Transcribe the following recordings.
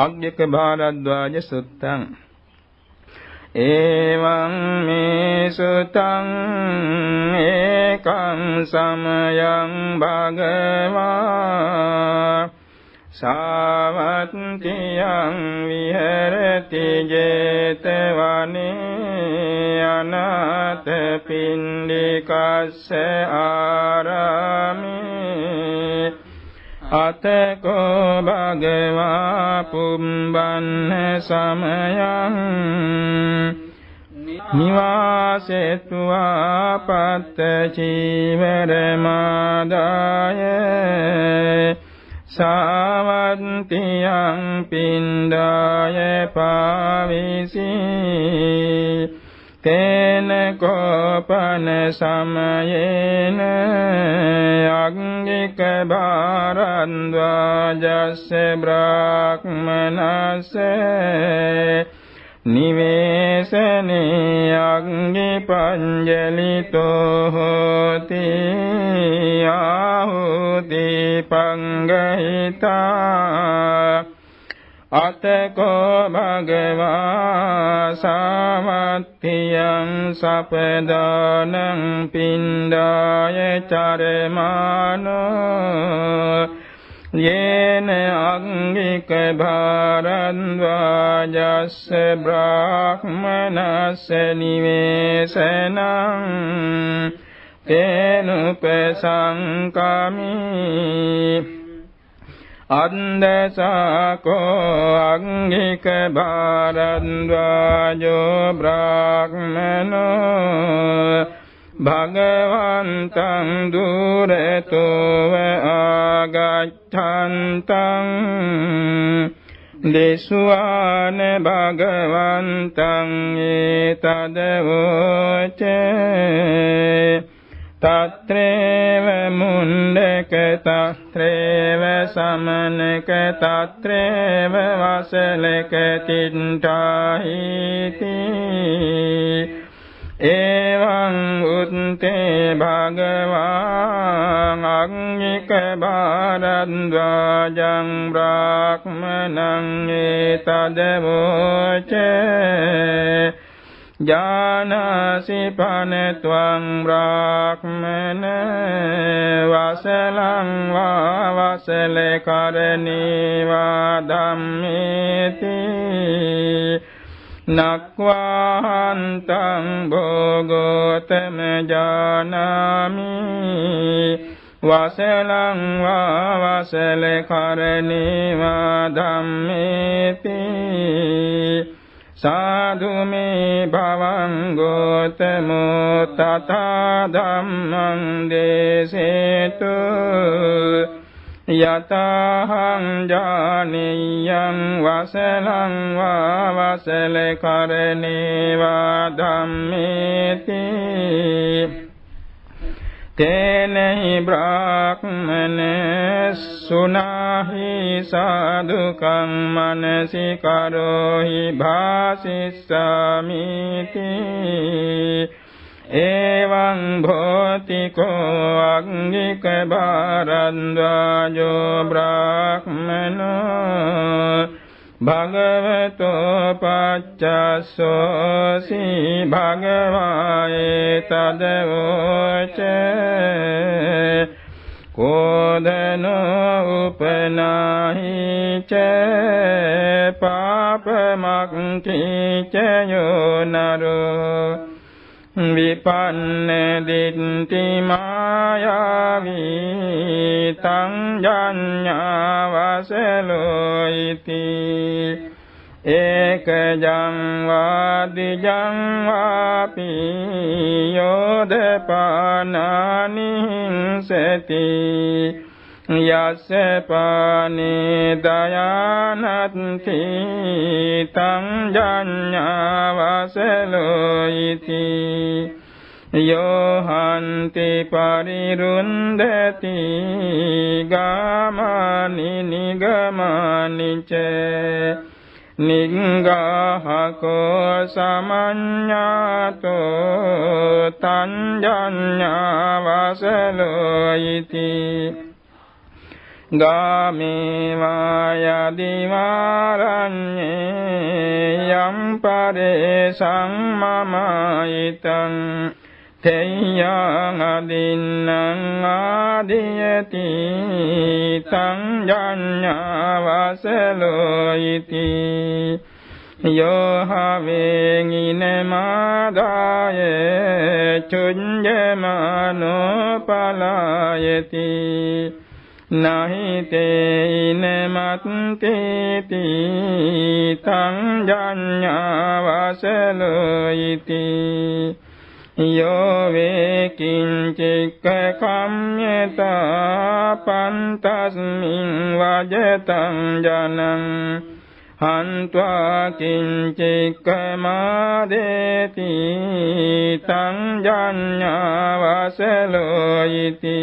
අග්ගක භාරද්වාජ සුත්තං। එවං මේ සුතං ඒකං සමයං භගවා। සාවත්තියං විහෙරති 제තවනේ අනාථ පින්ඩිකස්ස ආරාමේ। අතකෝ භගවා පුම්බන්න සමයං නිවාසෙත්වා පත්ත චීවර මාදාය සාවන්තියං පින්ඩාය පාවිසි තේන කෝපන සමයේන අග්ගික භාරද්වාජස්ස බ්‍රාහ්මනස්ස නිවේසනේ අග්ගි පංජලිතෝ හෝති ආහුති පංගහිතා අතකෝ භගවා සාමත්තියං සපදානං පින්ඩාය චරමානෝ යේන අංගික භාරද්වාජස්ස බ්‍රාහ්මනස්ස නිවේසනං තේනුපසංකමි අන්දසාකෝ අංගික භාරද්වාජෝ බ්‍රාහ්මනෝ භගවන්තං දුරතෝව ආගච්ඡන්තං දේශවාන භගවන්තං ඒතදවෝචේ තත්‍රේව මුණ්ඩක තත්‍රේව සමනක තත්‍රේව වසලක තින්ඨාහිති එවං උත්තේ භගවාං අග්නික භාරද්වාජං බ්‍රාහ්මනං ඒතදවෝචේ ජානාසි පනත්වං බ්‍රාහ්මන වසලං වා වසල කරණීවා ධම්මේති නක්වාහන්තං භෝගෝතම ජානාමි වසලං වා වසල කරණීවා ධම්මේති සාදු මේ භවං ගෝතමෝ තථා ධම්මං දේසේතු යතහං ජානියං වසලං වා වසල කරණේවා ධම්මේති තේනහි බ්‍රාහ්මන සුනාහි සාදුකං මනසි කරෝහි භාසිස්සාමිති. එවං භෝතිකෝ අග්නික භාරද්වාජෝ බ්‍රාහ්මනෝ භගවතෝ පච්චස්සෝසි භගවායේ තදවෝච කෝදනෝ උපනාහි ච පාපමක්ඛි ච යෝ නරෝ විපන්න දිට්ඨි මායාවී තං ජඤ්ඤාවසලෝ ඉති ඒකජං වාදිජං වාපි යෝදපානානි සති යස්ස පානේ දයානත්ති තං ජඤ්ඤාවසලෝ ඉති යෝහන්ති පරිරුන්දති ගාමානි නිගමානි ච නිග්ගාහකෝ සමඤ්ඤාතෝ තං ජඤ්ඤාවසලෝ ඉති ගාමේ වායදිවාරඤ්ඤේ යම් පරේ සම්මමයිතං තේයං අදින්නං ආදියති තං ජඤ්ඤවසලෝයිති යෝ හවේංින මාදාය චුඤ්ජමනෝ පලායති නහිතේන මත්තේති තං ජඤ්ඤවසලෝයිති යෝ වේ කිංචික්ක කම්යතා පන්තස්මින් වජතං ජනං හන්त्वा කිංචික්ක මාදේති තං ජඤ්ඤවසලෝ ඉති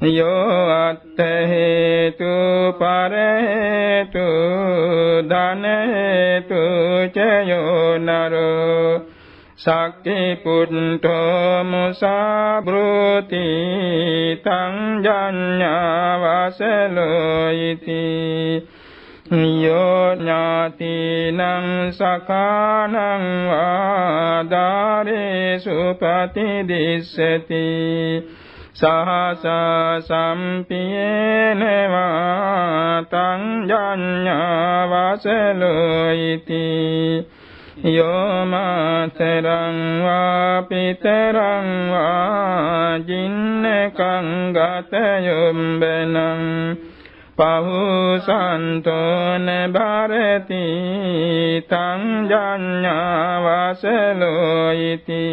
යෝ අත්ථ හේතු පර හේතු ධන හේතු චයෝ නරෝ සක්කි පුට්ඨෝ මුසාබ්‍රෝති තං ජඤ්ඤවසලෝ ඉති යෝ ඥාතිනං සකානං වාදාරේසු පතිදිස්සති සහස සම්පියේන වාතං ජඤ්ඤවසලෝ ඉති යෝ මාතරං වා පිතරං වා ජින්නකං ගතයොම්බනං. පහුසන්තෝන භරති තං ජඤ්ඤවසලෝ ඉති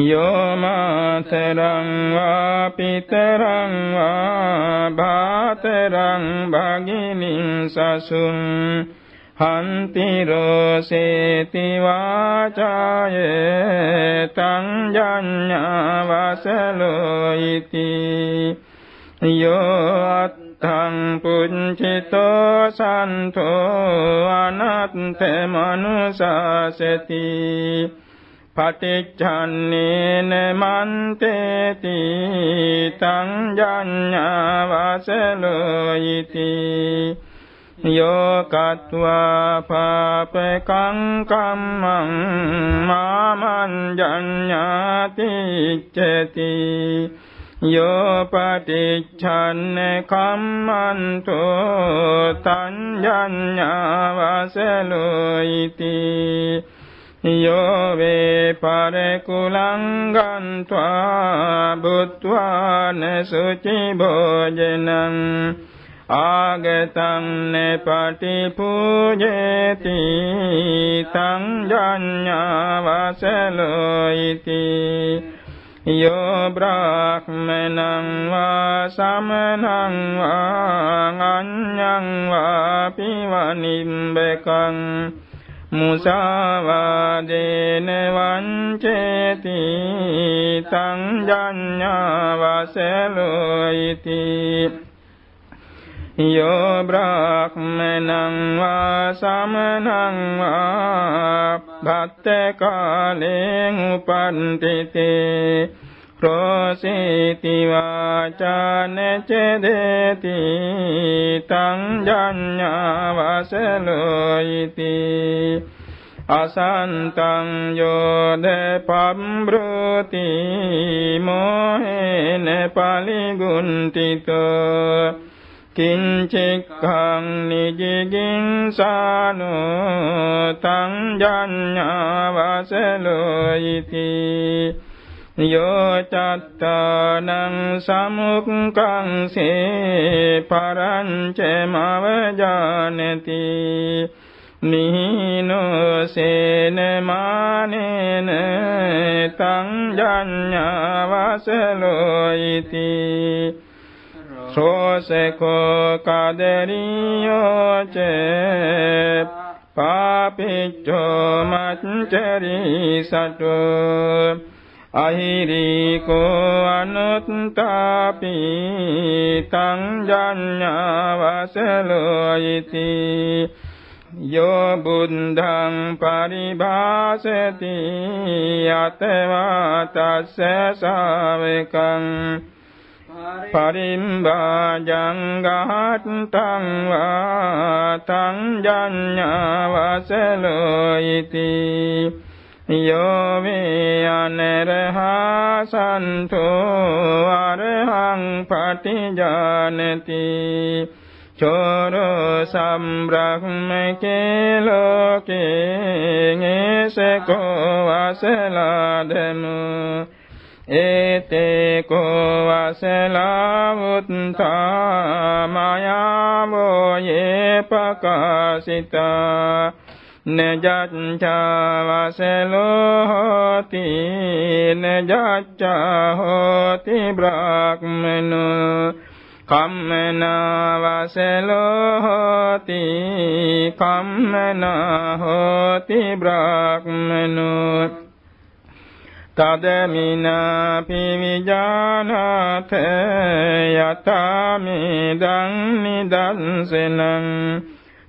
යෝ මාතරං වා පිතරං වා භාතරං භගිනින් සසුං හන්ති රෝසේති වාචාය තං ජඤ්ඤවසලෝ ඉති යෝ අත්තං පුඤ්චිතෝ සන්තෝ අනත්ත මනුසාසති පටිච්ඡන්නේන මන්තේති තං ජඤ්ඤවසලෝ ඉති යෝ කତ୍වා පාපකං කම්මං මාමං ජඤ්ඤාති චති යෝ පටිච්ඡන්න කම්මන්තෝ තං ජඤ්ඤාවසලෝ ඉති යෝ වේ පරකුලං ගන්්වා බුත්වාන සුචි භෝජනං ආගතං නපටි පූජේති තං ජඤ්ඤවසලෝ ඉති යෝ බ්‍රාහ්මනං වා සමනං වා අඤ්ඤං වා පිවනිම්බකං මුසාවාදේන වංචේති තං ජඤ්ඤවසලෝ ඉති යෝ බ්‍රාහ්මනං වා සමනං වා භත්ත කාලෙන් උපන්තිතේ ප්‍රෝසීති වාචාන චදේති තං ජඤ්ඤවසලෝ ඉති අසන්තං යෝද පම්බ්‍රෝති මොහෙන පලිගුන්තිතෝ කිංචික්ඛං නිජිගින් සානෝ තං ජඤ්ඤවසලෝ ඉති යෝ චත්තානං සමුක්ඛං සේ පරංච මවජානති නිහිනෝ සේන මානේන තං ජඤ්ඤවසලෝ ඉති සෝසකෝ කදරියෝ ච පාපිච්චෝ මච්චරි සටෝ අහිරිකෝ අනුත්තාපි තං ජඤ්ඤවසලෝ ඉති යෝ බුද්ධං පරිභාසති යතවා තස්ස ශාවකං පරිම්බාජං ගහත්තං වාතං ජඤ්ඤවසලෝයිති යෝ මේ අනරහා සන්තෝ අරහං පටිජානති චෝරෝ සම්බ්‍රහ්මකේ ලෝකේ නේසකෝ වසලාදමු ඒතේ කෝ වසලාවුත්තා මයාවෝ යේ පකාසිතා නජච්ඡා වසලෝ හෝති නජච්ඡා හෝති බ්‍රාහ්මනෝ කම්මනාවසලෝ හෝති කම්මනා හෝති බ්‍රාහ්මනෝ. තදමිනා පිවිජානාත යතාමිදං නිදන්සනං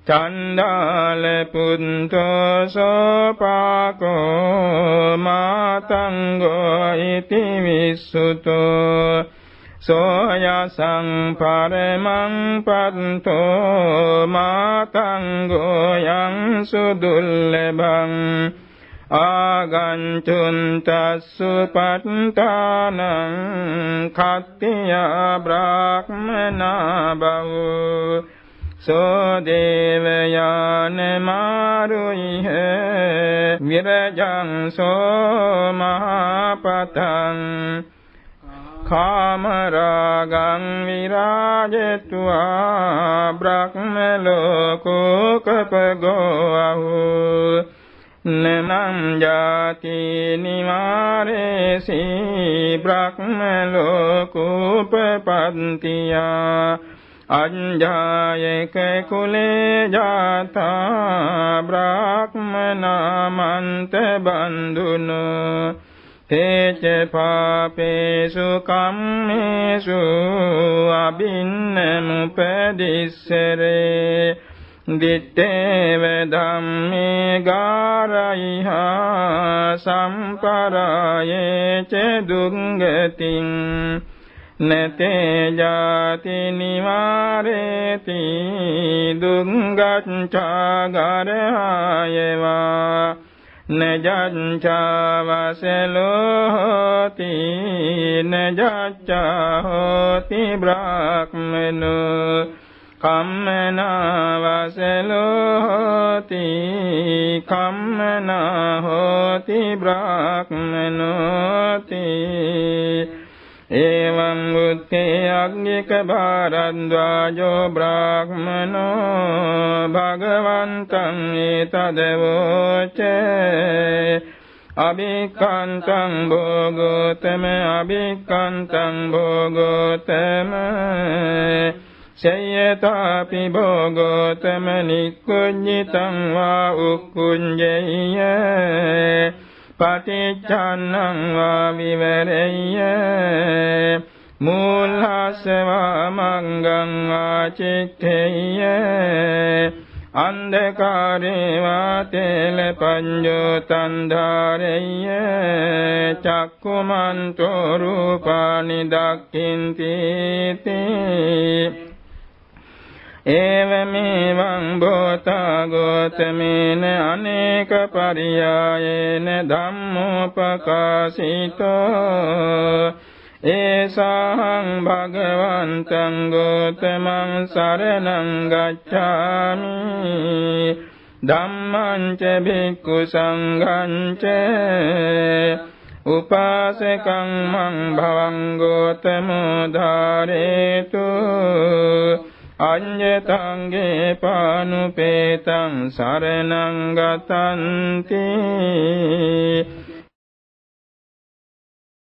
චණ්ඩාල පුන්තෝ සෝපාකෝ මාතංගෝ ඉති විසුතෝ සෝයසං පරමං පත්තෝ මාතංගෝ යං සුදුල්ලභං ආගංචුන්තස්සු පට්ඨානං කත්තිය බ්‍රාහ්මනා බහූ සෝ දේවයාන මාරුයිහ විරජං සෝ මහපතං කාමරාගං විරාජත්වා බ්‍රහ්ම ලෝකෝ කපගෝ අහෝ නමං ජාති නිවාරේසි බ්‍රහ්ම ලෝකෝපපන්තියා අඤ්ඤායක කුලේ ජාතා බ්‍රාහ්මනාමන්ත බන්දුනෝ තේච පාපේසු කම්මේසු අබින්නමුපදිස්සරේ දිත්තේව ධම්මේ ගාරයිහා සම්පරායේ ච දුංගතින් නතේ ජාති නිවාරේති දුංගච්ඡාගරහයවා නජච්ඡාවසලෝති නජච්ඡාහෝති බ්‍රාහ්මනෝ කම්මනාවසලෝති කම්මනාහෝති බ්‍රාහ්මනෝති එවං උත්තේ අග්නික භාරද්වාජෝ බ්‍රාහ්මනෝ භගවන්තං ඒතදවෝච අභික්ඛන්තං භෝගෝතම අභික්ඛන්තං භෝගෝතම සයතාපි භෝගෝතම නික්කුඤ්ඤිතං වා උක්කුඤ්ජේය පටිච්චන්නං වා විවරෙය්‍ය. මූලහසවා මංගං ආචිත්තේය අන්ධකාරේ වාතේල පඤ්ඤෝ තන්ධාරෙය්‍ය චක්කුමන්තෝ රූපානි දක්ඛින්ති තේ. ඒවමෙවං භූතා ගෝතමේන අනේක පරියායේන ධම්මෝපකාශිතෝ ඒසහං භගවන්තං ගෝතමං සරණං ගච්ඡාමි ධම්මං ච භික්ඛු සංඝං ච උපාසකං මං භවං ගෝතමෝ ධාරේතු අඤ්ඤතංගේ පානුපේතං සරණං ගතන්ති।